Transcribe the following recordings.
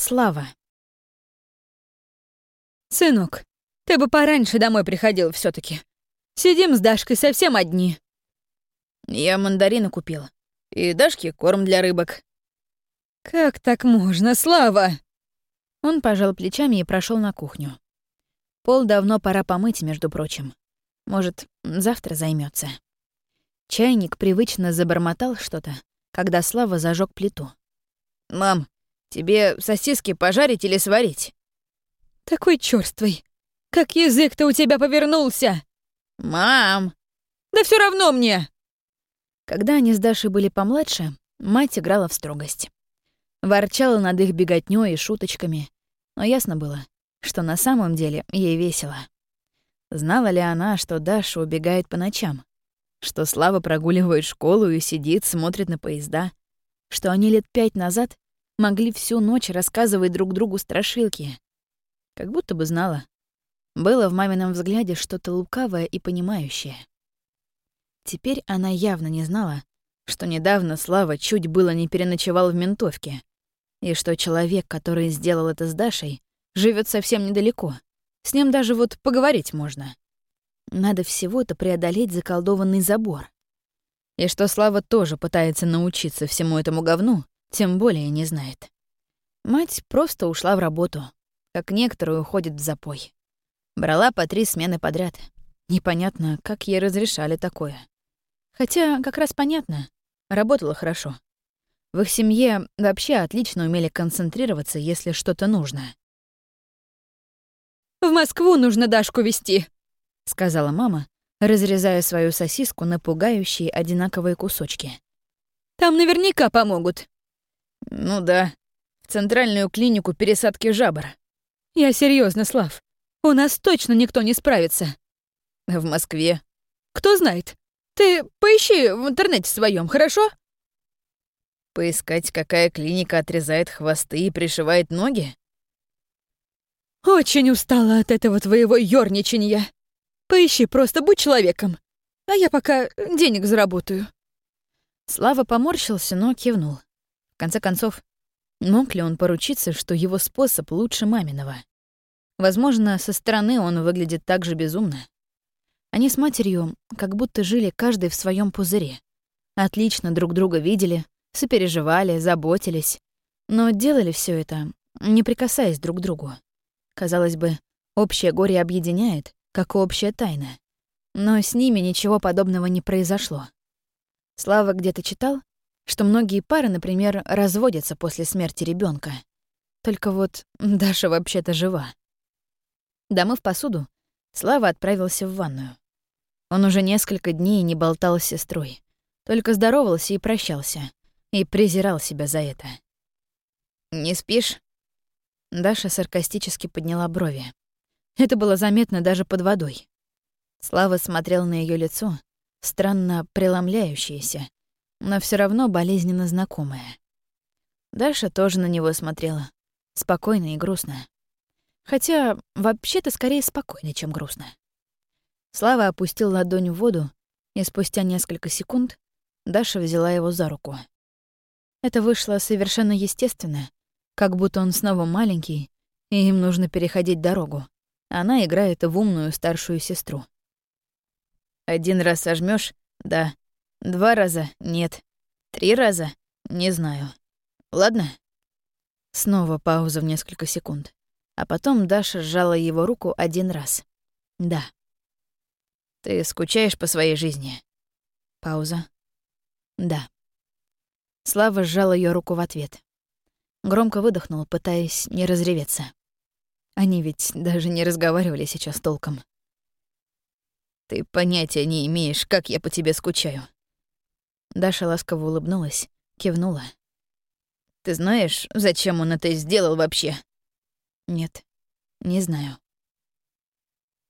Слава. «Сынок, ты бы пораньше домой приходил все таки Сидим с Дашкой совсем одни». «Я мандарины купил. И Дашке корм для рыбок». «Как так можно, Слава?» Он пожал плечами и прошел на кухню. Пол давно пора помыть, между прочим. Может, завтра займется. Чайник привычно забормотал что-то, когда Слава зажег плиту. «Мам, тебе сосиски пожарить или сварить?» «Такой чёрствый. Как язык-то у тебя повернулся!» «Мам!» «Да все равно мне!» Когда они с Дашей были помладше, мать играла в строгость. Ворчала над их беготнёй и шуточками, но ясно было, что на самом деле ей весело. Знала ли она, что Даша убегает по ночам? Что Слава прогуливает школу и сидит, смотрит на поезда? Что они лет пять назад могли всю ночь рассказывать друг другу страшилки? Как будто бы знала. Было в мамином взгляде что-то лукавое и понимающее. Теперь она явно не знала, что недавно Слава чуть было не переночевал в ментовке, и что человек, который сделал это с Дашей, живет совсем недалеко. С ним даже вот поговорить можно. Надо всего-то преодолеть заколдованный забор. И что Слава тоже пытается научиться всему этому говну, тем более не знает. Мать просто ушла в работу, как некоторые уходят в запой. Брала по три смены подряд. Непонятно, как ей разрешали такое. Хотя как раз понятно, работала хорошо. В их семье вообще отлично умели концентрироваться, если что-то нужно. «В Москву нужно Дашку везти», — сказала мама, разрезая свою сосиску на пугающие одинаковые кусочки. «Там наверняка помогут». «Ну да, в центральную клинику пересадки жабр». «Я серьезно, Слав. У нас точно никто не справится». «В Москве». «Кто знает. Ты поищи в интернете своем, хорошо?» Поискать, какая клиника отрезает хвосты и пришивает ноги? Очень устала от этого твоего ёрничанья. Поищи, просто будь человеком. А я пока денег заработаю. Слава поморщился, но кивнул. Конце концов, мог ли он поручиться, что его способ лучше маминого? Возможно, со стороны он выглядит так же безумно. Они с матерью как будто жили каждый в своем пузыре. Отлично друг друга видели, сопереживали, заботились, но делали все это, не прикасаясь друг к другу. Казалось бы, общее горе объединяет, как общая тайна. Но с ними ничего подобного не произошло. Слава где-то читал, что многие пары, например, разводятся после смерти ребенка. Только вот Даша вообще-то жива. Домыв посуду, Слава отправился в ванную. Он уже несколько дней не болтал с сестрой, только здоровался и прощался, и презирал себя за это. «Не спишь?» Даша саркастически подняла брови. Это было заметно даже под водой. Слава смотрел на ее лицо, странно преломляющееся, но все равно болезненно знакомое. Даша тоже на него смотрела, спокойно и грустно. Хотя вообще-то скорее спокойно, чем грустно. Слава опустил ладонь в воду, и спустя несколько секунд Даша взяла его за руку. Это вышло совершенно естественно, как будто он снова маленький, и им нужно переходить дорогу. Она играет в умную старшую сестру. Один раз сожмешь, Да. Два раза — нет. Три раза — не знаю. Ладно? Снова пауза в несколько секунд. А потом Даша сжала его руку один раз. Да. Ты скучаешь по своей жизни? Пауза. Да. Слава сжал ее руку в ответ. Громко выдохнул, пытаясь не разреветься. Они ведь даже не разговаривали сейчас толком. «Ты понятия не имеешь, как я по тебе скучаю». Даша ласково улыбнулась, кивнула. «Ты знаешь, зачем он это сделал вообще?» «Нет, не знаю».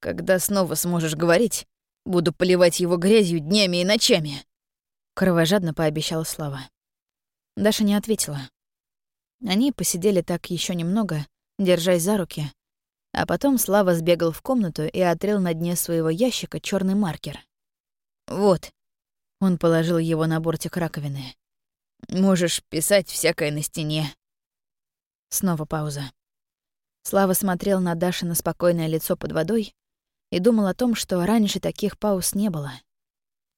«Когда снова сможешь говорить, буду поливать его грязью днями и ночами», — кровожадно пообещал Слава. Даша не ответила. Они посидели так еще немного, держась за руки, а потом Слава сбегал в комнату и отрел на дне своего ящика черный маркер. «Вот», — он положил его на бортик раковины. «Можешь писать всякое на стене». Снова пауза. Слава смотрел на Даши на спокойное лицо под водой и думал о том, что раньше таких пауз не было.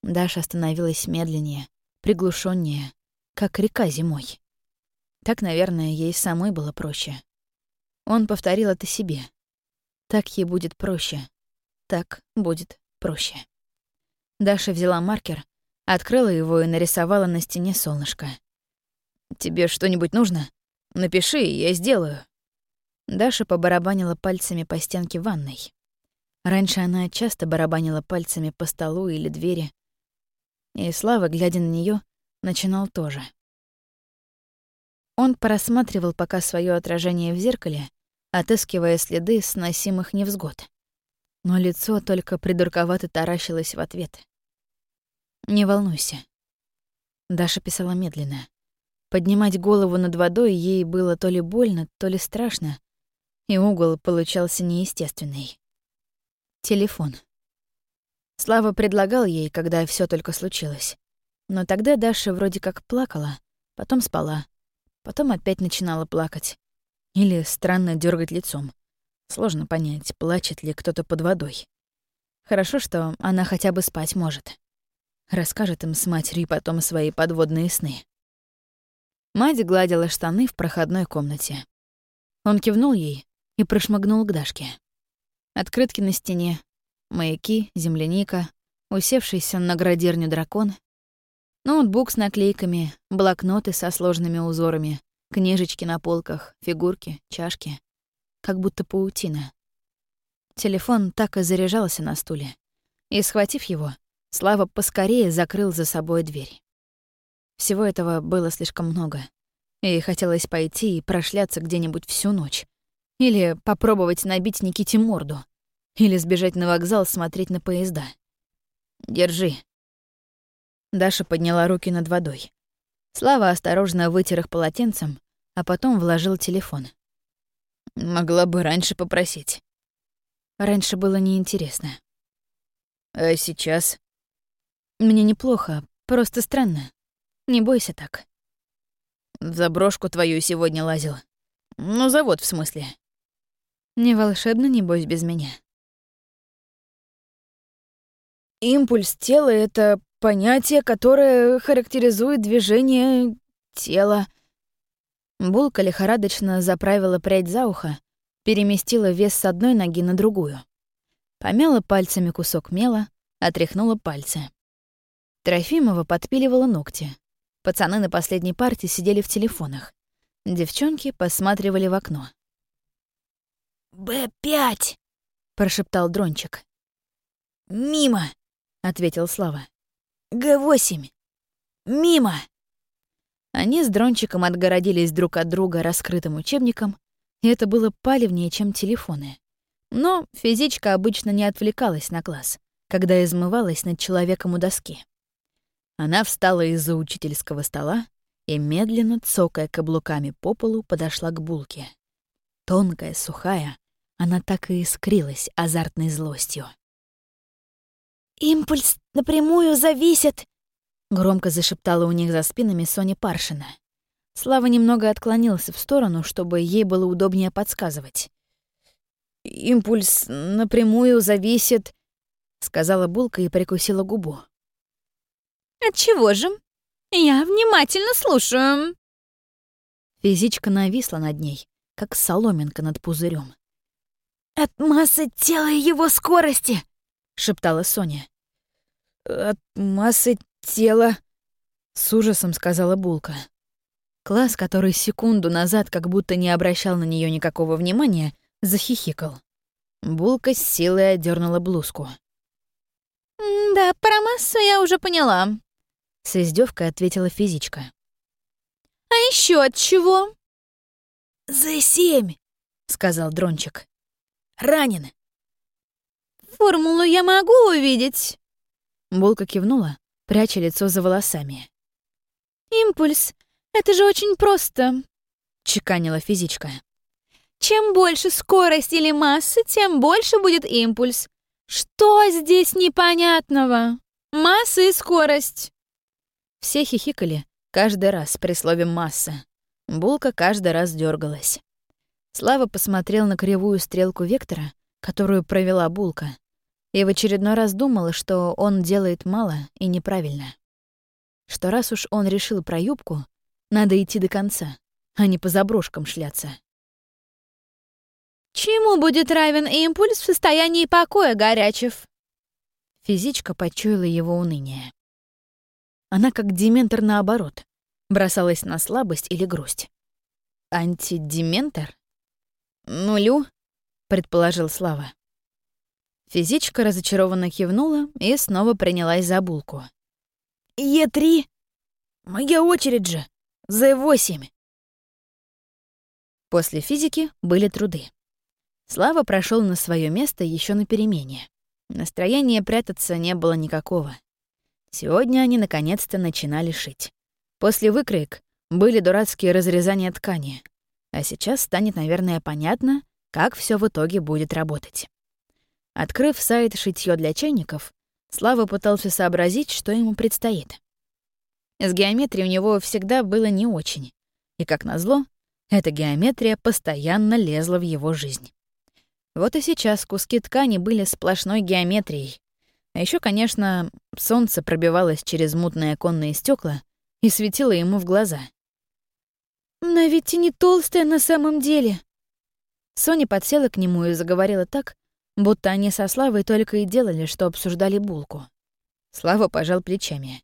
Даша становилась медленнее, приглушеннее, как река зимой. Так, наверное, ей самой было проще. Он повторил это себе. Так ей будет проще. Так будет проще. Даша взяла маркер, открыла его и нарисовала на стене солнышко. «Тебе что-нибудь нужно? Напиши, я сделаю». Даша побарабанила пальцами по стенке ванной. Раньше она часто барабанила пальцами по столу или двери. И Слава, глядя на нее, начинал тоже. Он просматривал пока свое отражение в зеркале, отыскивая следы сносимых невзгод. Но лицо только придурковато таращилось в ответ. «Не волнуйся». Даша писала медленно. Поднимать голову над водой ей было то ли больно, то ли страшно, и угол получался неестественный. Телефон. Слава предлагал ей, когда все только случилось. Но тогда Даша вроде как плакала, потом спала, потом опять начинала плакать. Или странно дергать лицом. Сложно понять, плачет ли кто-то под водой. Хорошо, что она хотя бы спать может. Расскажет им с матерью потом свои подводные сны. Мать гладила штаны в проходной комнате. Он кивнул ей и прошмыгнул к Дашке. Открытки на стене, маяки, земляника, усевшийся на градирню дракон, ноутбук с наклейками, блокноты со сложными узорами, книжечки на полках, фигурки, чашки. Как будто паутина. Телефон так и заряжался на стуле. И, схватив его, Слава поскорее закрыл за собой дверь. Всего этого было слишком много. И хотелось пойти и прошляться где-нибудь всю ночь. Или попробовать набить Никите морду. Или сбежать на вокзал смотреть на поезда. «Держи». Даша подняла руки над водой. Слава осторожно вытер их полотенцем, а потом вложил телефон. «Могла бы раньше попросить». Раньше было неинтересно. «А сейчас?» «Мне неплохо, просто странно. Не бойся так». «В заброшку твою сегодня лазил. Ну, завод, в смысле». «Не волшебно, не бойся без меня». Импульс тела — это понятие, которое характеризует движение тела. Булка лихорадочно заправила прядь за ухо, переместила вес с одной ноги на другую. Помяла пальцами кусок мела, отряхнула пальцы. Трофимова подпиливала ногти. Пацаны на последней парте сидели в телефонах. Девчонки посматривали в окно. «Б-5!» — прошептал Дрончик. «Мимо!» — ответил Слава. «Г-8! Мимо!» Они с Дрончиком отгородились друг от друга раскрытым учебником, и это было палевнее, чем телефоны. Но физичка обычно не отвлекалась на класс, когда измывалась над человеком у доски. Она встала из-за учительского стола и, медленно цокая каблуками по полу, подошла к булке. Тонкая, сухая, она так и искрилась азартной злостью. «Импульс напрямую зависит!» — громко зашептала у них за спинами Соня Паршина. Слава немного отклонился в сторону, чтобы ей было удобнее подсказывать. «Импульс напрямую зависит...» — сказала Булка и прикусила губу. «Отчего же? Я внимательно слушаю». Физичка нависла над ней, как соломинка над пузырем. «От массы тела и его скорости!» — шептала Соня. «От массы тела», — с ужасом сказала Булка. Класс, который секунду назад как будто не обращал на нее никакого внимания, захихикал. Булка с силой одернула блузку. «Да, про массу я уже поняла», — с издевкой ответила физичка. «А еще от чего?» «За семь», — сказал Дрончик. «Ранен». «Формулу я могу увидеть?» Булка кивнула, пряча лицо за волосами. «Импульс. Это же очень просто», — чеканила физичка. «Чем больше скорость или массы, тем больше будет импульс. Что здесь непонятного? Масса и скорость». Все хихикали каждый раз при слове «масса». Булка каждый раз дергалась. Слава посмотрел на кривую стрелку вектора, которую провела Булка, и в очередной раз думала, что он делает мало и неправильно. Что раз уж он решил про юбку, надо идти до конца, а не по заброшкам шляться. Чему будет равен импульс в состоянии покоя, Горячев? Физичка почуяла его уныние. Она как дементор наоборот, бросалась на слабость или грусть. Антидементор? Нулю, предположил Слава. Физичка разочарованно кивнула и снова принялась за булку. «Е3! Моя очередь же! З8!» После физики были труды. Слава прошел на свое место еще на перемене. Настроения прятаться не было никакого. Сегодня они наконец-то начинали шить. После выкроек были дурацкие разрезания ткани. А сейчас станет, наверное, понятно, как все в итоге будет работать. Открыв сайт «Шитьё для чайников», Слава пытался сообразить, что ему предстоит. С геометрией у него всегда было не очень. И, как назло, эта геометрия постоянно лезла в его жизнь. Вот и сейчас куски ткани были сплошной геометрией. А еще, конечно, солнце пробивалось через мутные оконные стекла и светило ему в глаза. «Но ведь и не толстая на самом деле». Соня подсела к нему и заговорила так, будто они со Славой только и делали, что обсуждали булку. Слава пожал плечами.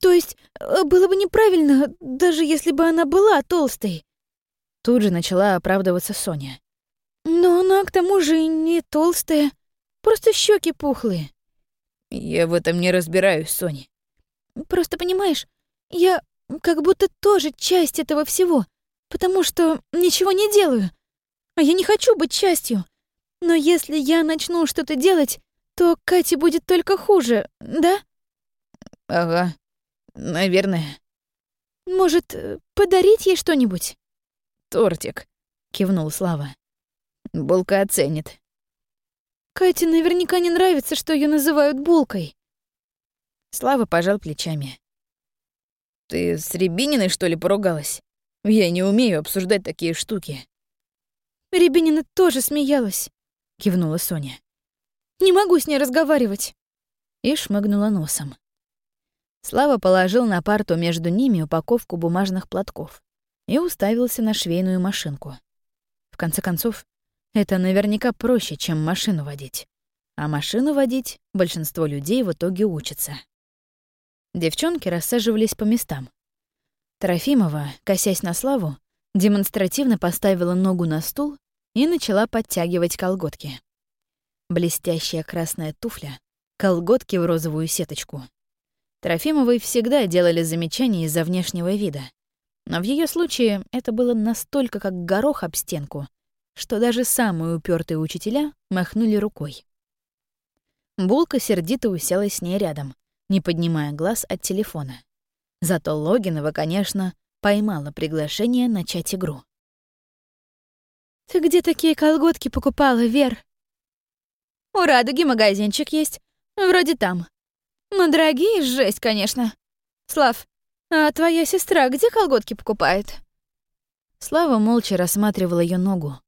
«То есть э, было бы неправильно, даже если бы она была толстой?» Тут же начала оправдываться Соня. Но она к тому же не толстая, просто щеки пухлые. Я в этом не разбираюсь, Соня. Просто понимаешь, я как будто тоже часть этого всего, потому что ничего не делаю. А я не хочу быть частью. Но если я начну что-то делать, то Кате будет только хуже, да? Ага, наверное. Может, подарить ей что-нибудь? Тортик, кивнул Слава. Булка оценит. Кате наверняка не нравится, что ее называют булкой. Слава пожал плечами. Ты с Рябининой, что ли, поругалась? Я не умею обсуждать такие штуки. Рябинина тоже смеялась, кивнула Соня. Не могу с ней разговаривать. И шмыгнула носом. Слава положил на парту между ними упаковку бумажных платков и уставился на швейную машинку. В конце концов, это наверняка проще, чем машину водить. А машину водить большинство людей в итоге учатся. Девчонки рассаживались по местам. Трофимова, косясь на Славу, демонстративно поставила ногу на стул и начала подтягивать колготки. Блестящая красная туфля, колготки в розовую сеточку. Трофимовой всегда делали замечания из-за внешнего вида. Но в ее случае это было настолько как горох об стенку, что даже самые упертые учителя махнули рукой. Булка сердито уселась с ней рядом, не поднимая глаз от телефона. Зато Логинова, конечно, поймала приглашение начать игру. «Ты где такие колготки покупала, Вер?» «У Радуги магазинчик есть. Вроде там. Но дорогие, жесть, конечно. Слав, а твоя сестра где колготки покупает?» Слава молча рассматривала ее ногу,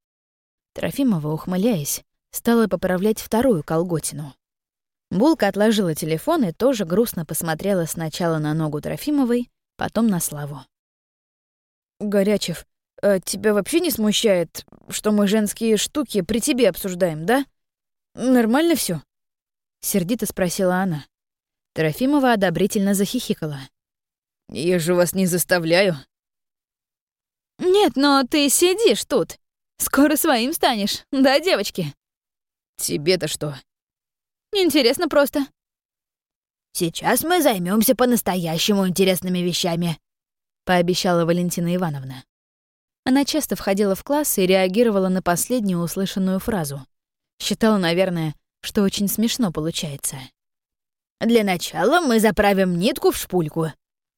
Трофимова, ухмыляясь, стала поправлять вторую колготину. Булка отложила телефон и тоже грустно посмотрела сначала на ногу Трофимовой, потом на Славу. «Горячев, а тебя вообще не смущает, что мы женские штуки при тебе обсуждаем, да? Нормально все? сердито спросила она. Трофимова одобрительно захихикала. «Я же вас не заставляю». «Нет, но ты сидишь тут», Скоро своим станешь, да, девочки? Тебе-то что? Интересно просто. Сейчас мы займемся по-настоящему интересными вещами, пообещала Валентина Ивановна. Она часто входила в класс и реагировала на последнюю услышанную фразу. Считала, наверное, что очень смешно получается. Для начала мы заправим нитку в шпульку.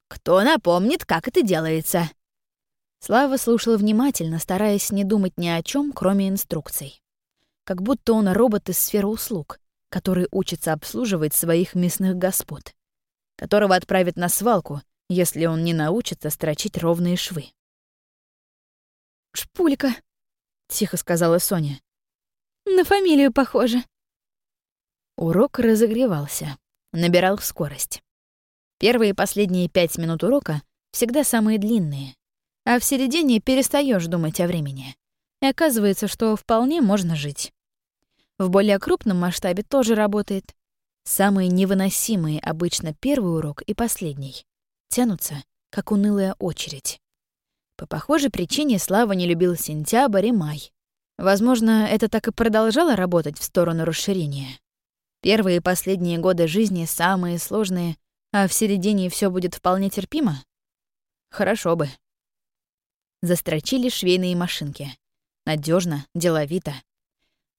Кто напомнит, как это делается? Слава слушал внимательно, стараясь не думать ни о чем, кроме инструкций. Как будто он робот из сферы услуг, который учится обслуживать своих мясных господ, которого отправят на свалку, если он не научится строчить ровные швы. «Шпулька», — тихо сказала Соня. «На фамилию похоже». Урок разогревался, набирал скорость. Первые и последние пять минут урока всегда самые длинные, а в середине перестаешь думать о времени. И оказывается, что вполне можно жить. В более крупном масштабе тоже работает. Самые невыносимые обычно первый урок и последний. Тянутся, как унылая очередь. По похожей причине Слава не любил сентябрь и май. Возможно, это так и продолжало работать в сторону расширения. Первые и последние годы жизни самые сложные, а в середине все будет вполне терпимо? Хорошо бы. Застрочили швейные машинки. Надежно, деловито.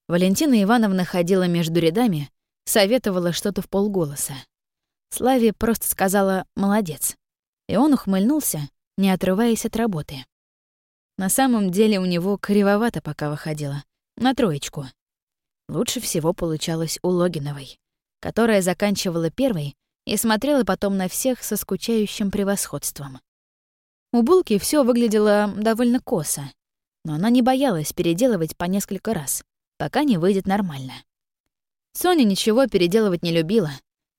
Валентина Ивановна ходила между рядами, советовала что-то в полголоса. Славе просто сказала «молодец», и он ухмыльнулся, не отрываясь от работы. На самом деле у него кривовато пока выходило, на троечку. Лучше всего получалось у Логиновой, которая заканчивала первой и смотрела потом на всех со скучающим превосходством. У Булки все выглядело довольно косо, но она не боялась переделывать по несколько раз, пока не выйдет нормально. Соня ничего переделывать не любила,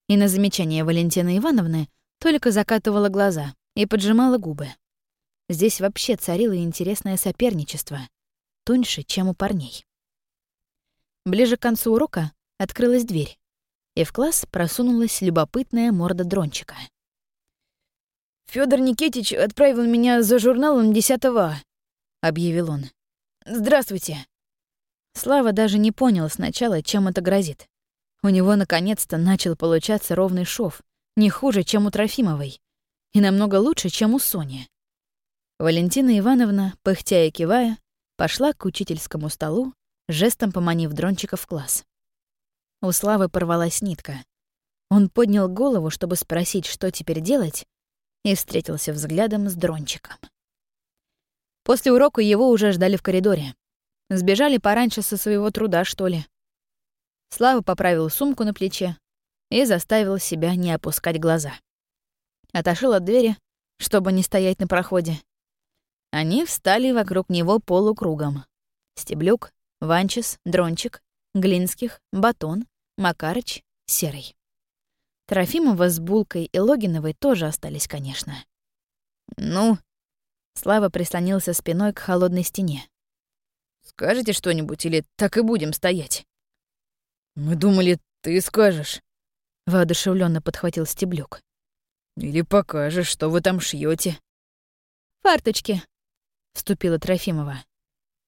и на замечание Валентины Ивановны только закатывала глаза и поджимала губы. Здесь вообще царило интересное соперничество, тоньше, чем у парней. Ближе к концу урока открылась дверь, и в класс просунулась любопытная морда дрончика. Федор Никитич отправил меня за журналом 10 А», — объявил он. «Здравствуйте». Слава даже не понял сначала, чем это грозит. У него наконец-то начал получаться ровный шов, не хуже, чем у Трофимовой, и намного лучше, чем у Сони. Валентина Ивановна, пыхтя и кивая, пошла к учительскому столу, жестом поманив Дрончика в класс. У Славы порвалась нитка. Он поднял голову, чтобы спросить, что теперь делать, и встретился взглядом с Дрончиком. После урока его уже ждали в коридоре. Сбежали пораньше со своего труда, что ли. Слава поправил сумку на плече и заставил себя не опускать глаза. Отошел от двери, чтобы не стоять на проходе. Они встали вокруг него полукругом. Стеблюк, Ванчес, Дрончик, Глинских, Батон, Макарыч, Серый. Трофимова с Булкой и Логиновой тоже остались, конечно. «Ну?» Слава прислонился спиной к холодной стене. Скажете что-нибудь или так и будем стоять?» «Мы думали, ты скажешь», — воодушевленно подхватил Стеблюк. «Или покажешь, что вы там шьете. «Фарточки», — вступила Трофимова.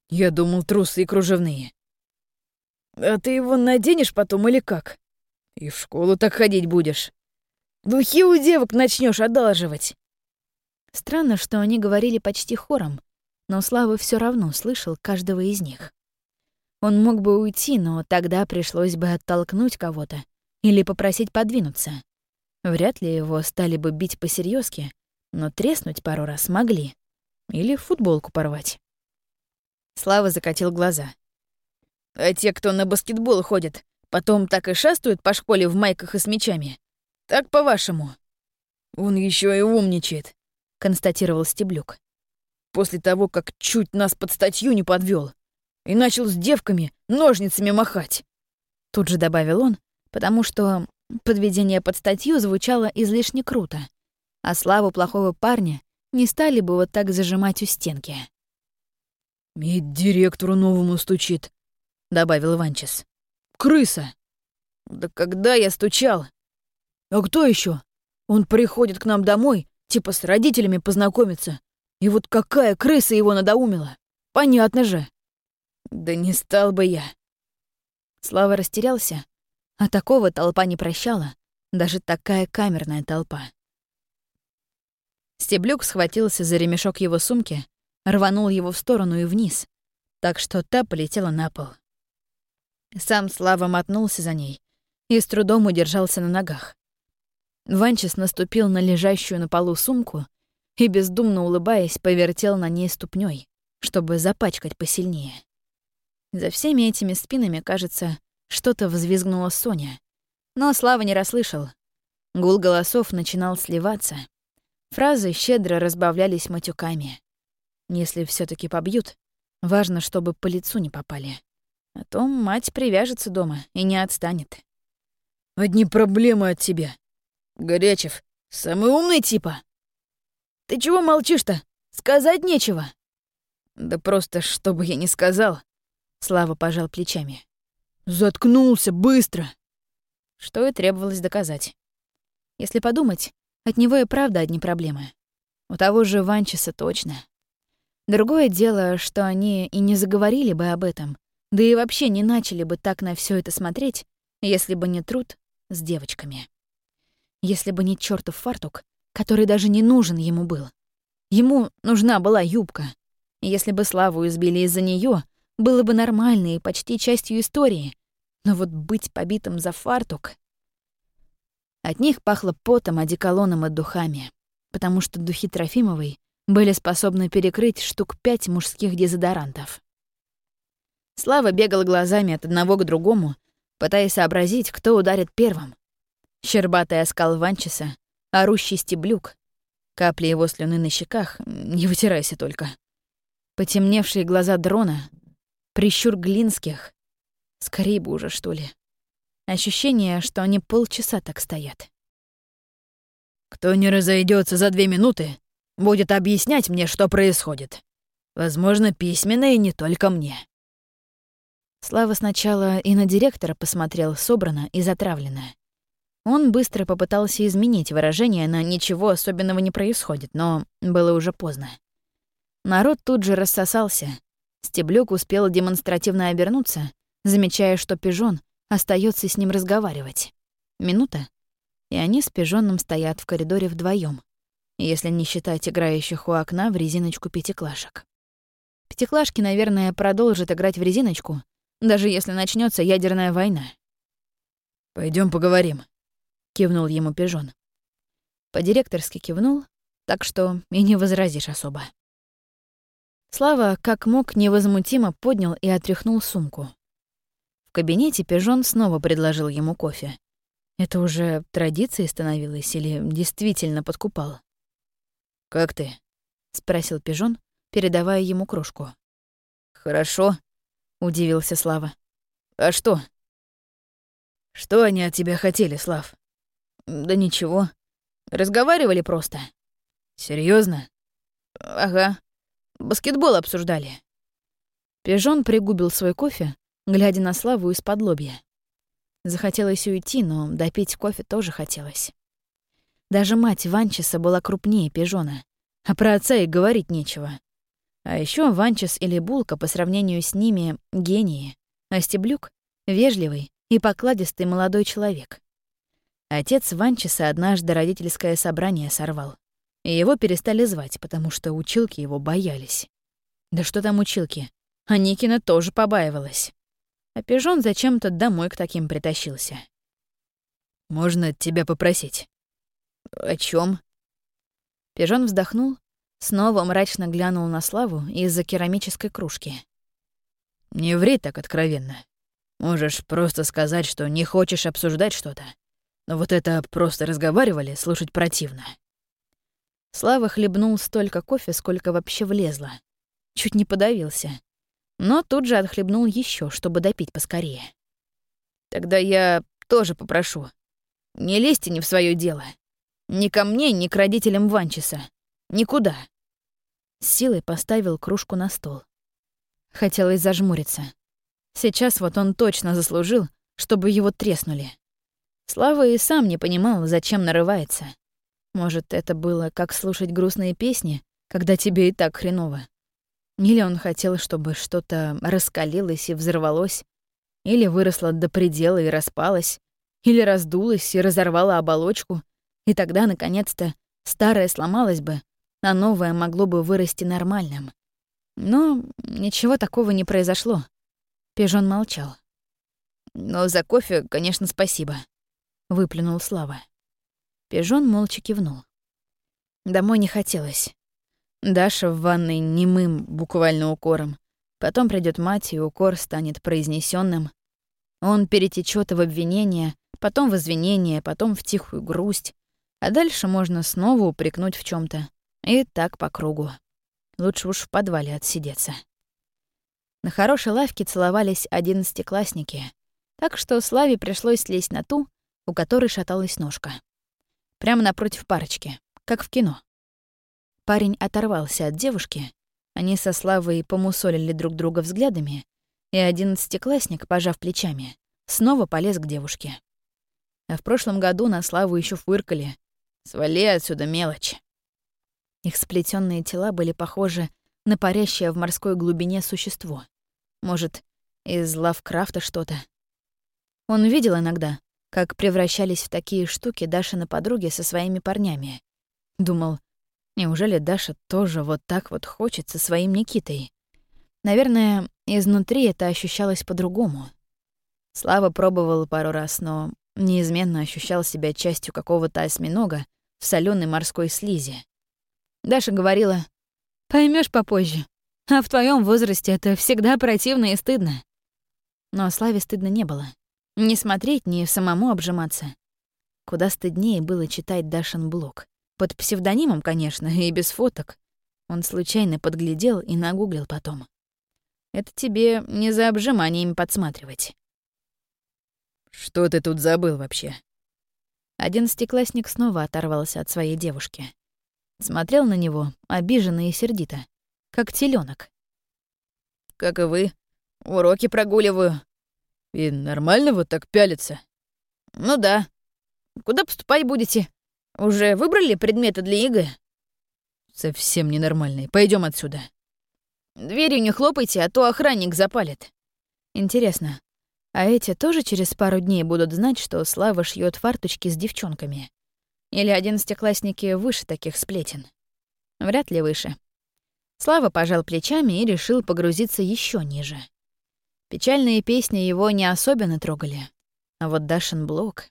«Я думал, трусы кружевные». «А ты его наденешь потом или как?» «И в школу так ходить будешь». «Духи у девок начнешь одалживать». Странно, что они говорили почти хором, но Слава все равно слышал каждого из них. Он мог бы уйти, но тогда пришлось бы оттолкнуть кого-то или попросить подвинуться. Вряд ли его стали бы бить по-серьёзки, но треснуть пару раз могли. Или футболку порвать. Слава закатил глаза. «А те, кто на баскетбол ходит, потом так и шастают по школе в майках и с мечами? Так, по-вашему?» «Он еще и умничает», — констатировал Стеблюк после того, как чуть нас под статью не подвел и начал с девками ножницами махать. Тут же добавил он, потому что подведение под статью звучало излишне круто, а славу плохого парня не стали бы вот так зажимать у стенки. «И директору новому стучит», — добавил Иванчес. «Крыса!» «Да когда я стучал?» «А кто еще? Он приходит к нам домой, типа с родителями познакомиться, и вот какая крыса его надоумила? Понятно же. Да не стал бы я. Слава растерялся, а такого толпа не прощала, даже такая камерная толпа. Стеблюк схватился за ремешок его сумки, рванул его в сторону и вниз, так что та полетела на пол. Сам Слава мотнулся за ней и с трудом удержался на ногах. Ванчес наступил на лежащую на полу сумку и, бездумно улыбаясь, повертел на ней ступней, чтобы запачкать посильнее. За всеми этими спинами, кажется, что-то взвизгнула Соня. Но Слава не расслышал. Гул голосов начинал сливаться. Фразы щедро разбавлялись матюками. Если все таки побьют, важно, чтобы по лицу не попали. А то мать привяжется дома и не отстанет. «Одни проблемы от тебя. Горячев, самый умный типа. Ты чего молчишь-то? Сказать нечего». «Да просто, чтобы я не сказал», — Слава пожал плечами. «Заткнулся, быстро!» Что и требовалось доказать. Если подумать, от него и правда одни проблемы. У того же Ванчеса точно. Другое дело, что они и не заговорили бы об этом, да и вообще не начали бы так на все это смотреть, если бы не труд с девочками. Если бы не чертов фартук, который даже не нужен ему был. Ему нужна была юбка. Если бы Славу избили из-за нее, было бы нормально и почти частью истории. Но вот быть побитым за фартук... От них пахло потом, одеколоном и духами, потому что духи Трофимовой были способны перекрыть штук пять мужских дезодорантов. Слава бегал глазами от одного к другому, пытаясь сообразить, кто ударит первым. Щербатый оскал Ванчеса, орущий стеблюк, капли его слюны на щеках, не вытирайся только. Потемневшие глаза дрона, прищур Глинских. Скорее бы уже, что ли. Ощущение, что они полчаса так стоят. «Кто не разойдется за две минуты, будет объяснять мне, что происходит. Возможно, письменно и не только мне». Слава сначала и на директора посмотрел собрано и затравленно. Он быстро попытался изменить выражение на «ничего особенного не происходит», но было уже поздно. Народ тут же рассосался. Стеблюк успел демонстративно обернуться, замечая, что пижон остается с ним разговаривать. Минута, и они с пижоном стоят в коридоре вдвоем, если не считать играющих у окна в резиночку пятиклашек. Пятиклашки, наверное, продолжат играть в резиночку, даже если начнется ядерная война. Пойдем поговорим», — кивнул ему пижон. По-директорски кивнул, так что и не возразишь особо. Слава, как мог, невозмутимо поднял и отряхнул сумку кабинете Пижон снова предложил ему кофе. Это уже традицией становилось или действительно подкупал? «Как ты?» — спросил Пижон, передавая ему кружку. «Хорошо», — удивился Слава. «А что?» «Что они от тебя хотели, Слав?» «Да ничего. Разговаривали просто». Серьезно? «Ага. Баскетбол обсуждали». Пижон пригубил свой кофе, глядя на Славу из-под лобья. Захотелось уйти, но допить кофе тоже хотелось. Даже мать Ванчеса была крупнее пижона, а про отца и говорить нечего. А еще Ванчес или Булка по сравнению с ними — гении, а Стеблюк — вежливый и покладистый молодой человек. Отец Ванчеса однажды родительское собрание сорвал, и его перестали звать, потому что училки его боялись. Да что там училки? А Никина тоже побаивалась а пижон зачем-то домой к таким притащился. «Можно тебя попросить?» «О чем? Пижон вздохнул, снова мрачно глянул на Славу из-за керамической кружки. «Не ври так откровенно. Можешь просто сказать, что не хочешь обсуждать что-то. Но вот это просто разговаривали, слушать противно». Слава хлебнул столько кофе, сколько вообще влезло. Чуть не подавился но тут же отхлебнул еще, чтобы допить поскорее. «Тогда я тоже попрошу. Не лезьте не в свое дело. Ни ко мне, ни к родителям Ванчеса. Никуда». С силой поставил кружку на стол. Хотелось зажмуриться. Сейчас вот он точно заслужил, чтобы его треснули. Слава и сам не понимал, зачем нарывается. Может, это было как слушать грустные песни, когда тебе и так хреново. Или он хотел, чтобы что-то раскалилось и взорвалось, или выросло до предела и распалось, или раздулось и разорвало оболочку, и тогда, наконец-то, старое сломалось бы, а новое могло бы вырасти нормальным. Но ничего такого не произошло. Пижон молчал. «Но за кофе, конечно, спасибо», — выплюнул Слава. Пижон молча кивнул. Домой не хотелось. Даша в ванной немым, буквально укором. Потом придет мать, и укор станет произнесенным. Он перетечет в обвинение, потом в извинение, потом в тихую грусть, А дальше можно снова упрекнуть в чем то И так по кругу. Лучше уж в подвале отсидеться. На хорошей лавке целовались одиннадцатиклассники, так что Славе пришлось слезть на ту, у которой шаталась ножка. Прямо напротив парочки, как в кино. Парень оторвался от девушки, они со Славой помусолили друг друга взглядами, и одиннадцатиклассник, пожав плечами, снова полез к девушке. А в прошлом году на Славу еще фыркали. «Свали отсюда, мелочь!» Их сплетенные тела были похожи на парящее в морской глубине существо. Может, из Лавкрафта что-то. Он видел иногда, как превращались в такие штуки Дашины подруги со своими парнями. Думал, неужели Даша тоже вот так вот хочет со своим Никитой? Наверное, изнутри это ощущалось по-другому. Слава пробовал пару раз, но неизменно ощущал себя частью какого-то осьминога в соленой морской слизи. Даша говорила, поймешь попозже, а в твоем возрасте это всегда противно и стыдно. Но Славе стыдно не было. Не смотреть, ни самому обжиматься. Куда стыднее было читать Дашин блог. Под псевдонимом, конечно, и без фоток. Он случайно подглядел и нагуглил потом. Это тебе не за обжиманиями подсматривать. «Что ты тут забыл вообще?» Одиннадцатиклассник снова оторвался от своей девушки. Смотрел на него, обиженно и сердито, как теленок. «Как и вы. Уроки прогуливаю». «И нормально вот так пялиться?» «Ну да. Куда поступать будете? Уже выбрали предметы для ЕГЭ?» «Совсем ненормальный. Пойдем отсюда». «Дверью не хлопайте, а то охранник запалит». «Интересно, а эти тоже через пару дней будут знать, что Слава шьет фарточки с девчонками. Или одиннадцатиклассники выше таких сплетен. Вряд ли выше. Слава пожал плечами и решил погрузиться еще ниже. Печальные песни его не особенно трогали. А вот Дашин блог...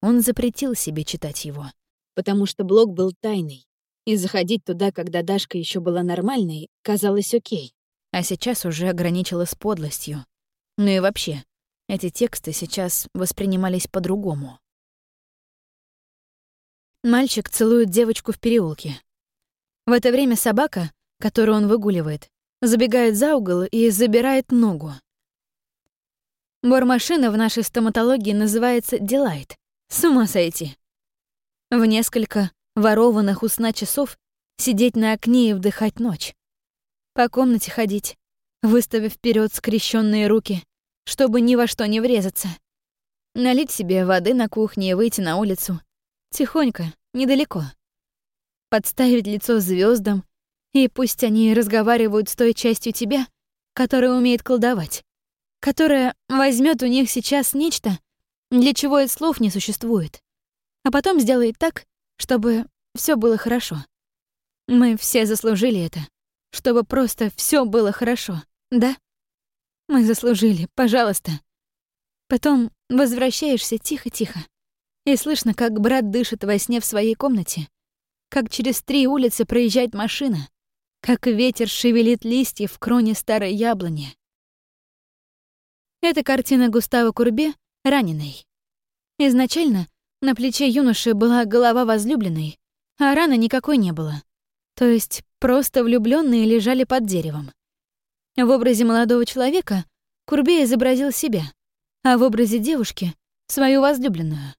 Он запретил себе читать его, потому что блог был тайный, и заходить туда, когда Дашка еще была нормальной, казалось окей. А сейчас уже ограничила с подлостью, ну и вообще, эти тексты сейчас воспринимались по-другому. Мальчик целует девочку в переулке. В это время собака, которую он выгуливает, забегает за угол и забирает ногу. Бормашина в нашей стоматологии называется «Дилайт». С ума сойти. В несколько ворованных у сна часов сидеть на окне и вдыхать ночь. По комнате ходить, выставив вперед скрещенные руки, чтобы ни во что не врезаться. Налить себе воды на кухне и выйти на улицу. Тихонько, недалеко. Подставить лицо звездам, и пусть они разговаривают с той частью тебя, которая умеет колдовать, которая возьмет у них сейчас нечто, для чего и слов не существует, а потом сделает так, чтобы все было хорошо. Мы все заслужили это, чтобы просто все было хорошо да? Мы заслужили, пожалуйста. Потом возвращаешься тихо-тихо. И слышно, как брат дышит во сне в своей комнате, как через три улицы проезжает машина, как ветер шевелит листья в кроне старой яблони. Это картина Густава Курбе «Раненый». Изначально на плече юноши была голова возлюбленной, а раны никакой не было. То есть просто влюбленные лежали под деревом. В образе молодого человека Курбе изобразил себя, а в образе девушки — свою возлюбленную.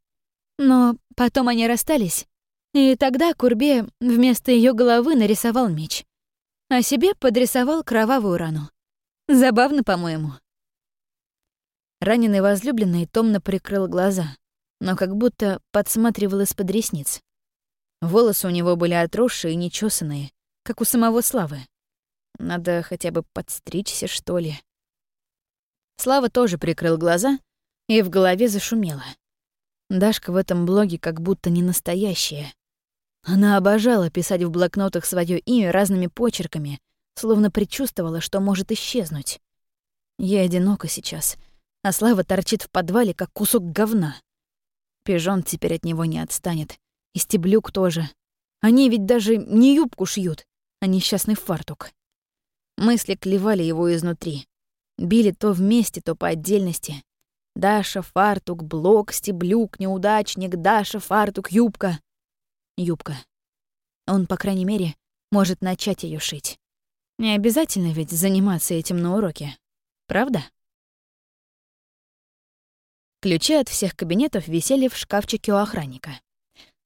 Но потом они расстались, и тогда Курбе вместо ее головы нарисовал меч, а себе подрисовал кровавую рану. Забавно, по-моему. Раненый возлюбленный томно прикрыл глаза, но как будто подсматривал из-под ресниц. Волосы у него были отросшие и нечесанные, как у самого Славы. Надо хотя бы подстричься, что ли. Слава тоже прикрыл глаза, и в голове зашумело. Дашка в этом блоге как будто не настоящая. Она обожала писать в блокнотах свое имя разными почерками, словно предчувствовала, что может исчезнуть. Я одинока сейчас, а Слава торчит в подвале, как кусок говна. Пижон теперь от него не отстанет. И стеблюк тоже. Они ведь даже не юбку шьют, а несчастный фартук. Мысли клевали его изнутри. Били то вместе, то по отдельности. Даша, фартук, блок, стеблюк, неудачник, Даша, фартук, юбка. Юбка. Он, по крайней мере, может начать ее шить. Не обязательно ведь заниматься этим на уроке. Правда? Ключи от всех кабинетов висели в шкафчике у охранника.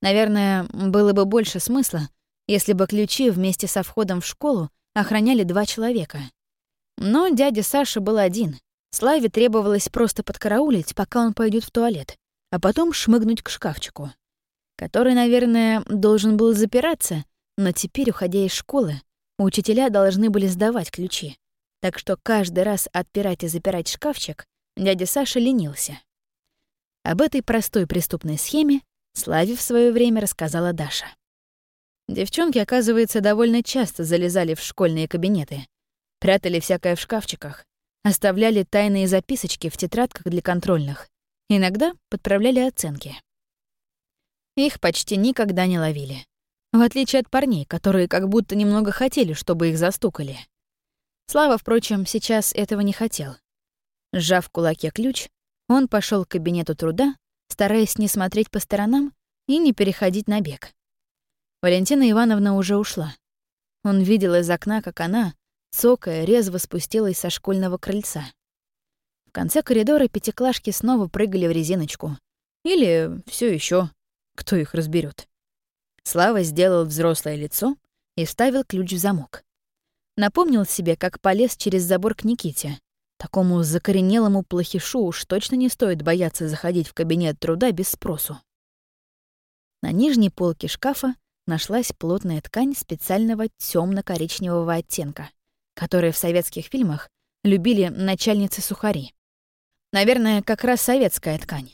Наверное, было бы больше смысла, если бы ключи вместе со входом в школу охраняли два человека. Но дядя Саша был один. Славе требовалось просто подкараулить, пока он пойдет в туалет, а потом шмыгнуть к шкафчику, который, наверное, должен был запираться, но теперь, уходя из школы, учителя должны были сдавать ключи. Так что каждый раз отпирать и запирать шкафчик дядя Саша ленился. Об этой простой преступной схеме Славе в свое время рассказала Даша. Девчонки, оказывается, довольно часто залезали в школьные кабинеты, прятали всякое в шкафчиках, оставляли тайные записочки в тетрадках для контрольных, иногда подправляли оценки. Их почти никогда не ловили. В отличие от парней, которые как будто немного хотели, чтобы их застукали. Слава, впрочем, сейчас этого не хотел. Сжав в кулаке ключ, он пошел к кабинету труда, стараясь не смотреть по сторонам и не переходить на бег. Валентина Ивановна уже ушла. Он видел из окна, как она, цокая, резво спустилась со школьного крыльца. В конце коридора пятиклашки снова прыгали в резиночку. Или все еще, кто их разберет. Слава сделал взрослое лицо и вставил ключ в замок. Напомнил себе, как полез через забор к Никите, Такому закоренелому плохишу уж точно не стоит бояться заходить в кабинет труда без спросу. На нижней полке шкафа нашлась плотная ткань специального темно коричневого оттенка, которую в советских фильмах любили начальницы сухари. Наверное, как раз советская ткань.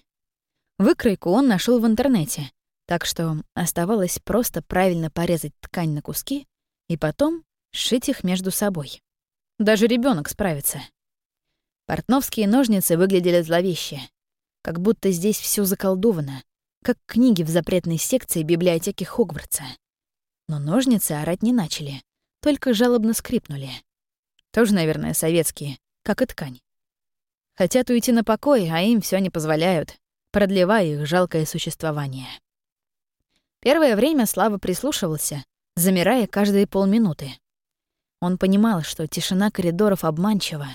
Выкройку он нашел в интернете, так что оставалось просто правильно порезать ткань на куски и потом сшить их между собой. Даже ребенок справится. Портновские ножницы выглядели зловеще, как будто здесь все заколдовано, как книги в запретной секции библиотеки Хогвартса. Но ножницы орать не начали, только жалобно скрипнули. Тоже, наверное, советские, как и ткань. Хотят уйти на покой, а им все не позволяют, продлевая их жалкое существование. Первое время Слава прислушивался, замирая каждые полминуты. Он понимал, что тишина коридоров обманчива,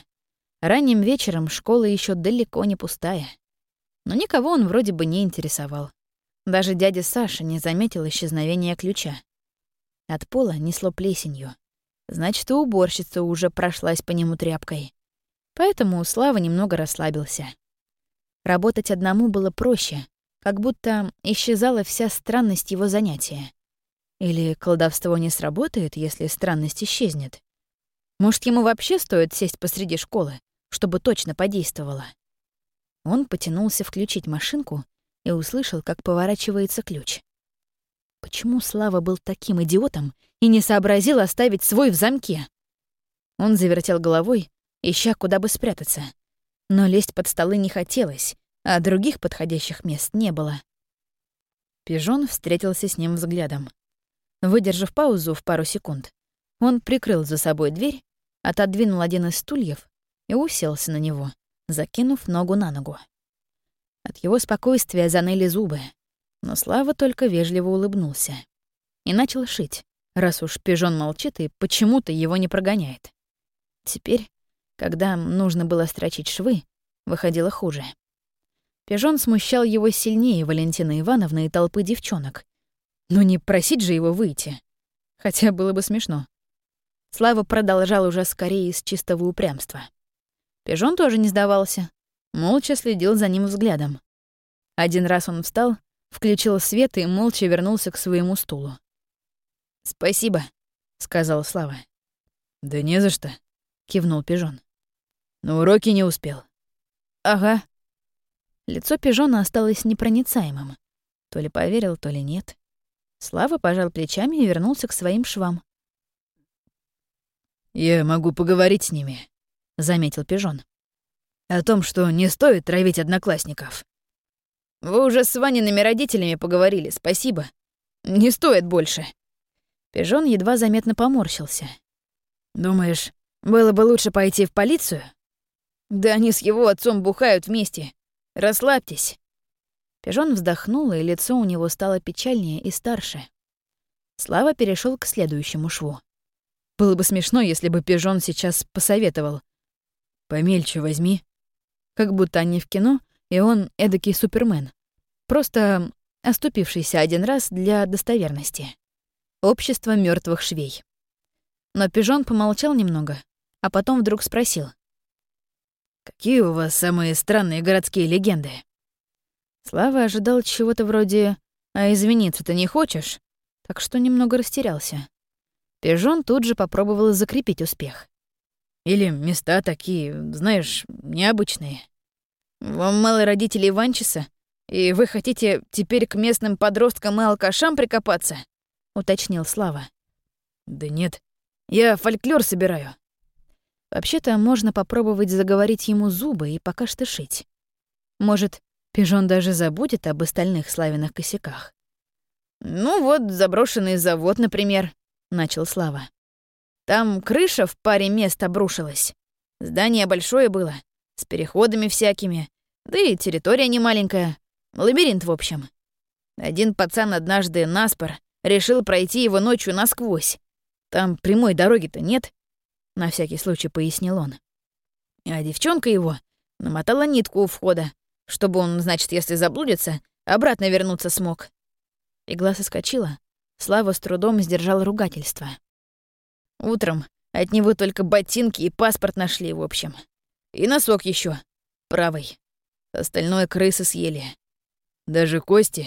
Ранним вечером школа еще далеко не пустая. Но никого он вроде бы не интересовал. Даже дядя Саша не заметил исчезновения ключа. От пола несло плесенью. Значит, и уборщица уже прошлась по нему тряпкой. Поэтому Слава немного расслабился. Работать одному было проще, как будто исчезала вся странность его занятия. Или колдовство не сработает, если странность исчезнет? Может, ему вообще стоит сесть посреди школы? чтобы точно подействовало. Он потянулся включить машинку и услышал, как поворачивается ключ. Почему Слава был таким идиотом и не сообразил оставить свой в замке? Он завертел головой, ища, куда бы спрятаться. Но лезть под столы не хотелось, а других подходящих мест не было. Пижон встретился с ним взглядом. Выдержав паузу в пару секунд, он прикрыл за собой дверь, отодвинул один из стульев и уселся на него, закинув ногу на ногу. От его спокойствия заныли зубы, но Слава только вежливо улыбнулся. И начал шить, раз уж пижон молчит и почему-то его не прогоняет. Теперь, когда нужно было строчить швы, выходило хуже. Пижон смущал его сильнее Валентины Ивановны и толпы девчонок. Но не просить же его выйти. Хотя было бы смешно. Слава продолжал уже скорее из чистого упрямства. Пижон тоже не сдавался. Молча следил за ним взглядом. Один раз он встал, включил свет и молча вернулся к своему стулу. «Спасибо», — сказал Слава. «Да не за что», — кивнул Пижон. «На уроки не успел». «Ага». Лицо Пижона осталось непроницаемым. То ли поверил, то ли нет. Слава пожал плечами и вернулся к своим швам. «Я могу поговорить с ними», заметил Пижон. «О том, что не стоит травить одноклассников». «Вы уже с Ваниными родителями поговорили, спасибо. Не стоит больше». Пижон едва заметно поморщился. «Думаешь, было бы лучше пойти в полицию?» «Да они с его отцом бухают вместе. Расслабьтесь». Пижон вздохнул, и лицо у него стало печальнее и старше. Слава перешел к следующему шву. Было бы смешно, если бы Пижон сейчас посоветовал. «Помельче возьми». Как будто они в кино, и он эдакий супермен. Просто оступившийся один раз для достоверности. Общество мертвых швей. Но Пижон помолчал немного, а потом вдруг спросил. «Какие у вас самые странные городские легенды?» Слава ожидал чего-то вроде «А извиниться ты не хочешь?» так что немного растерялся. Пижон тут же попробовал закрепить успех. «Или места такие, знаешь, необычные. Вам мало родителей Иванчиса, и вы хотите теперь к местным подросткам и алкашам прикопаться?» — уточнил Слава. «Да нет, я фольклор собираю». Вообще-то можно попробовать заговорить ему зубы и пока что шить. Может, Пижон даже забудет об остальных славяных косяках. «Ну вот, заброшенный завод, например», — начал Слава. «Там крыша в паре мест обрушилась. Здание большое было, с переходами всякими, да и территория немаленькая. Лабиринт, в общем. Один пацан однажды наспор решил пройти его ночью насквозь. Там прямой дороги-то нет, — на всякий случай пояснил он. А девчонка его намотала нитку у входа, чтобы он, значит, если заблудится, обратно вернуться смог. Игла соскочила. Слава с трудом сдержал ругательство. Утром от него только ботинки и паспорт нашли, в общем. И носок еще, правый. Остальное крысы съели. Даже кости?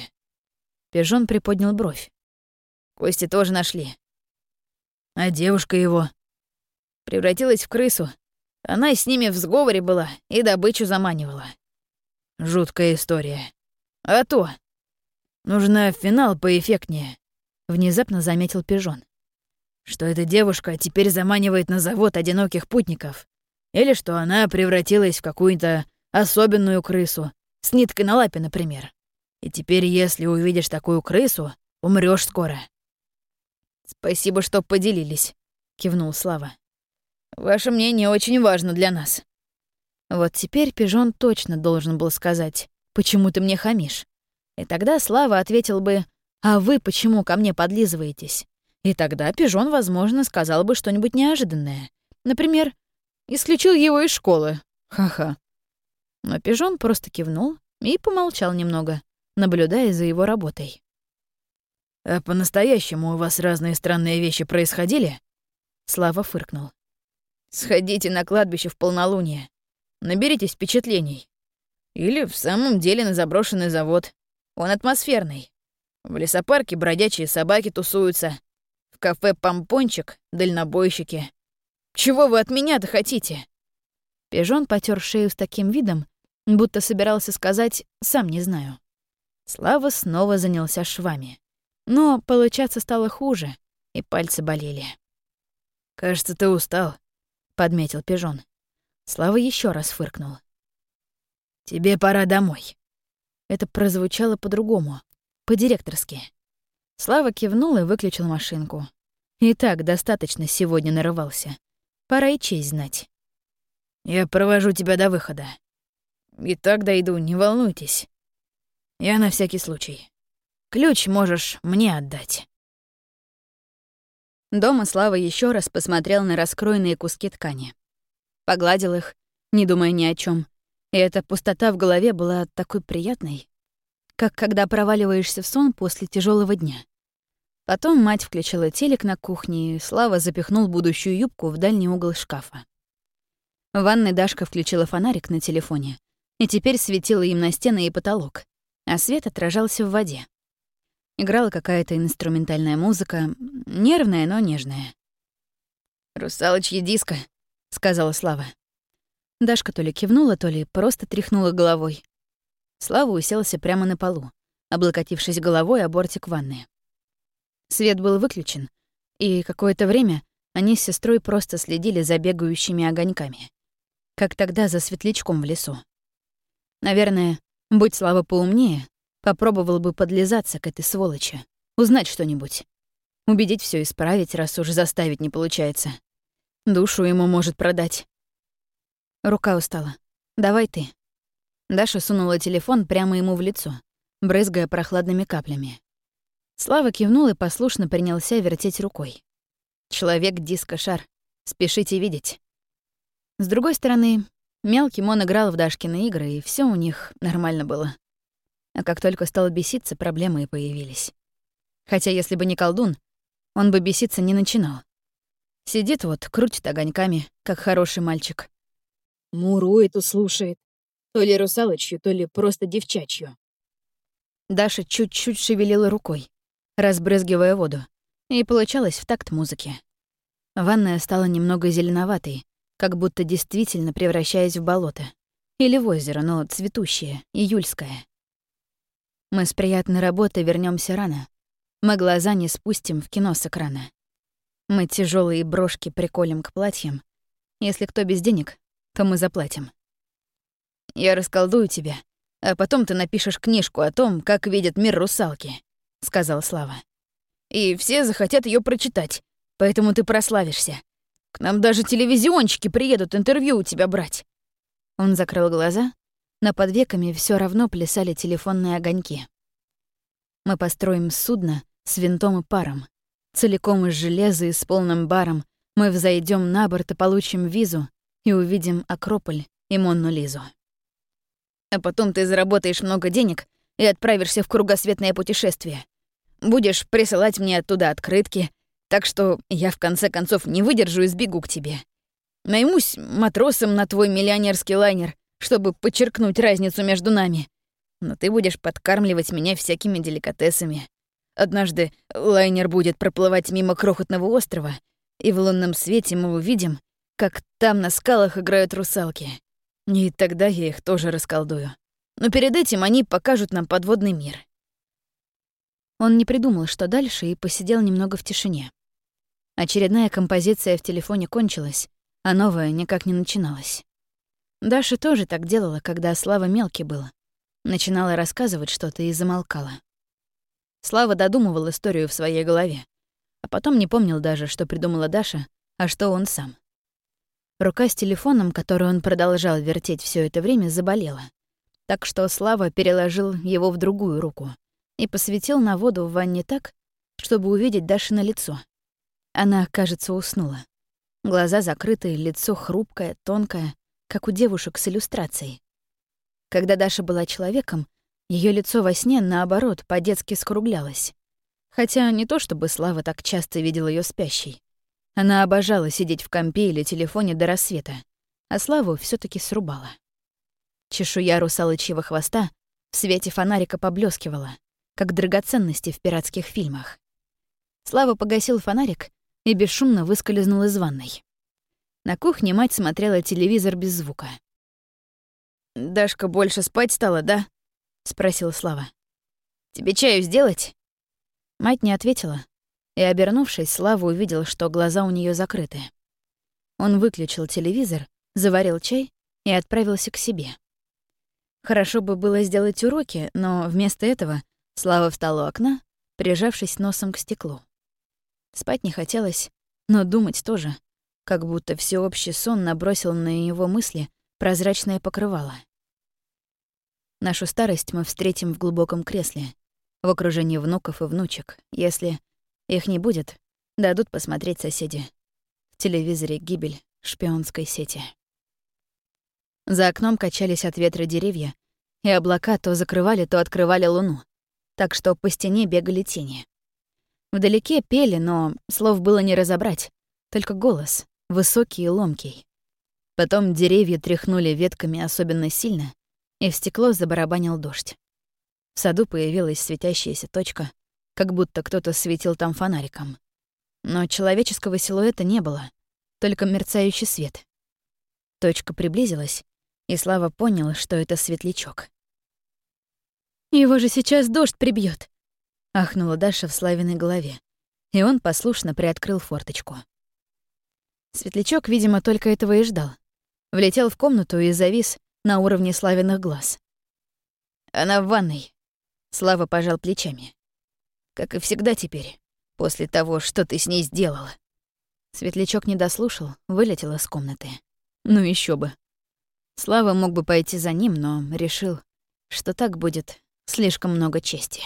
Пижон приподнял бровь. Кости тоже нашли. А девушка его? Превратилась в крысу. Она с ними в сговоре была и добычу заманивала. Жуткая история. А то. Нужно финал поэффектнее, внезапно заметил Пижон. Что эта девушка теперь заманивает на завод одиноких путников. Или что она превратилась в какую-то особенную крысу, с ниткой на лапе, например. И теперь, если увидишь такую крысу, умрёшь скоро. Спасибо, что поделились, кивнул Слава. Ваше мнение очень важно для нас. Вот теперь Пижон точно должен был сказать, почему ты мне хамишь. И тогда Слава ответил бы, «А вы почему ко мне подлизываетесь?» И тогда Пижон, возможно, сказал бы что-нибудь неожиданное. Например, «Исключил его из школы». Ха-ха. Но Пижон просто кивнул и помолчал немного, наблюдая за его работой. «А по-настоящему у вас разные странные вещи происходили?» Слава фыркнул. «Сходите на кладбище в полнолуние. Наберитесь впечатлений. Или в самом деле на заброшенный завод. Он атмосферный. В лесопарке бродячие собаки тусуются. В кафе «Помпончик» — дальнобойщики. Чего вы от меня-то хотите?» Пижон потер шею с таким видом, будто собирался сказать «сам не знаю». Слава снова занялся швами. Но получаться стало хуже, и пальцы болели. «Кажется, ты устал», — подметил Пижон. Слава еще раз фыркнул. «Тебе пора домой». Это прозвучало по-другому, по-директорски. Слава кивнул и выключил машинку. И так достаточно сегодня нарывался. Пора и честь знать. «Я провожу тебя до выхода». «И так дойду, не волнуйтесь. Я на всякий случай. Ключ можешь мне отдать». Дома Слава еще раз посмотрел на раскроенные куски ткани. Погладил их, не думая ни о чем, и эта пустота в голове была такой приятной, как когда проваливаешься в сон после тяжелого дня. Потом мать включила телек на кухне, и Слава запихнул будущую юбку в дальний угол шкафа. В ванной Дашка включила фонарик на телефоне, и теперь светила им на стены и потолок, а свет отражался в воде. Играла какая-то инструментальная музыка, нервная, но нежная. «Русалочье диско», — сказала Слава. Дашка то ли кивнула, то ли просто тряхнула головой. Слава уселся прямо на полу, облокотившись головой о бортик ванны. Свет был выключен, и какое-то время они с сестрой просто следили за бегающими огоньками. Как тогда за светлячком в лесу. Наверное, будь Слава поумнее, попробовал бы подлизаться к этой сволочи, узнать что-нибудь. Убедить все исправить, раз уж заставить не получается. Душу ему может продать. Рука устала. Давай ты. Даша сунула телефон прямо ему в лицо, брызгая прохладными каплями. Слава кивнул и послушно принялся вертеть рукой. Человек-диско-шар. Спешите видеть. С другой стороны, мелкий Мон играл в Дашкины игры, и все у них нормально было. А как только стал беситься, проблемы и появились. Хотя если бы не колдун, он бы беситься не начинал. Сидит вот, крутит огоньками, как хороший мальчик. Мурует и слушает. То ли русалочью, то ли просто девчачью. Даша чуть-чуть шевелила рукой, разбрызгивая воду, и получалось в такт музыки. Ванная стала немного зеленоватой, как будто действительно превращаясь в болото. Или в озеро, но цветущее, июльское. Мы с приятной работы вернемся рано. Мы глаза не спустим в кино с экрана. Мы тяжелые брошки приколем к платьям. Если кто без денег, то мы заплатим. Я расколдую тебя, а потом ты напишешь книжку о том, как видят мир русалки», — сказал Слава. «И все захотят ее прочитать, поэтому ты прославишься. К нам даже телевизионщики приедут интервью у тебя брать». Он закрыл глаза, но под веками все равно плясали телефонные огоньки. «Мы построим судно с винтом и паром. Целиком из железа и с полным баром мы взойдем на борт и получим визу и увидим Акрополь и Монну Лизу. А потом ты заработаешь много денег и отправишься в кругосветное путешествие. Будешь присылать мне оттуда открытки, так что я в конце концов не выдержу и сбегу к тебе. Наймусь матросом на твой миллионерский лайнер, чтобы подчеркнуть разницу между нами. Но ты будешь подкармливать меня всякими деликатесами. Однажды лайнер будет проплывать мимо крохотного острова, и в лунном свете мы увидим, как там на скалах играют русалки. И тогда я их тоже расколдую. Но перед этим они покажут нам подводный мир. Он не придумал, что дальше, и посидел немного в тишине. Очередная композиция в телефоне кончилась, а новая никак не начиналась. Даша тоже так делала, когда Слава мелкий был. Начинала рассказывать что-то и замолкала. Слава додумывал историю в своей голове, а потом не помнил даже, что придумала Даша, а что он сам. Рука с телефоном, который он продолжал вертеть все это время, заболела. Так что Слава переложил его в другую руку и посветил на воду в ванне так, чтобы увидеть Дашино лицо. Она, кажется, уснула. Глаза закрыты, лицо хрупкое, тонкое, как у девушек с иллюстрацией. Когда Даша была человеком, ее лицо во сне, наоборот, по-детски скруглялось. Хотя не то чтобы Слава так часто видел ее спящей. Она обожала сидеть в компе или телефоне до рассвета, а Славу все таки срубала. Чешуя русалочьего хвоста в свете фонарика поблескивала, как драгоценности в пиратских фильмах. Слава погасил фонарик и бесшумно выскользнул из ванной. На кухне мать смотрела телевизор без звука. «Дашка больше спать стала, да?» — спросил Слава. «Тебе чаю сделать?» Мать не ответила, и, обернувшись, Слава увидел, что глаза у нее закрыты. Он выключил телевизор, заварил чай и отправился к себе. Хорошо бы было сделать уроки, но вместо этого Слава встал у окна, прижавшись носом к стеклу. Спать не хотелось, но думать тоже, как будто всеобщий сон набросил на его мысли прозрачное покрывало. Нашу старость мы встретим в глубоком кресле, в окружении внуков и внучек, если их не будет, дадут посмотреть соседи. В телевизоре гибель шпионской сети. За окном качались от ветра деревья, и облака то закрывали, то открывали луну, так что по стене бегали тени. Вдалеке пели, но слов было не разобрать, только голос, высокий и ломкий. Потом деревья тряхнули ветками особенно сильно, и в стекло забарабанил дождь. В саду появилась светящаяся точка, как будто кто-то светил там фонариком. Но человеческого силуэта не было, только мерцающий свет. Точка приблизилась, и Слава понял, что это светлячок. «Его же сейчас дождь прибьет, ахнула Даша в Славиной голове, и он послушно приоткрыл форточку. Светлячок, видимо, только этого и ждал. Влетел в комнату и завис, на уровне Славиных глаз. «Она в ванной», — Слава пожал плечами. «Как и всегда теперь, после того, что ты с ней сделала». Светлячок не дослушал, вылетел из комнаты. Ну еще бы. Слава мог бы пойти за ним, но решил, что так будет слишком много чести.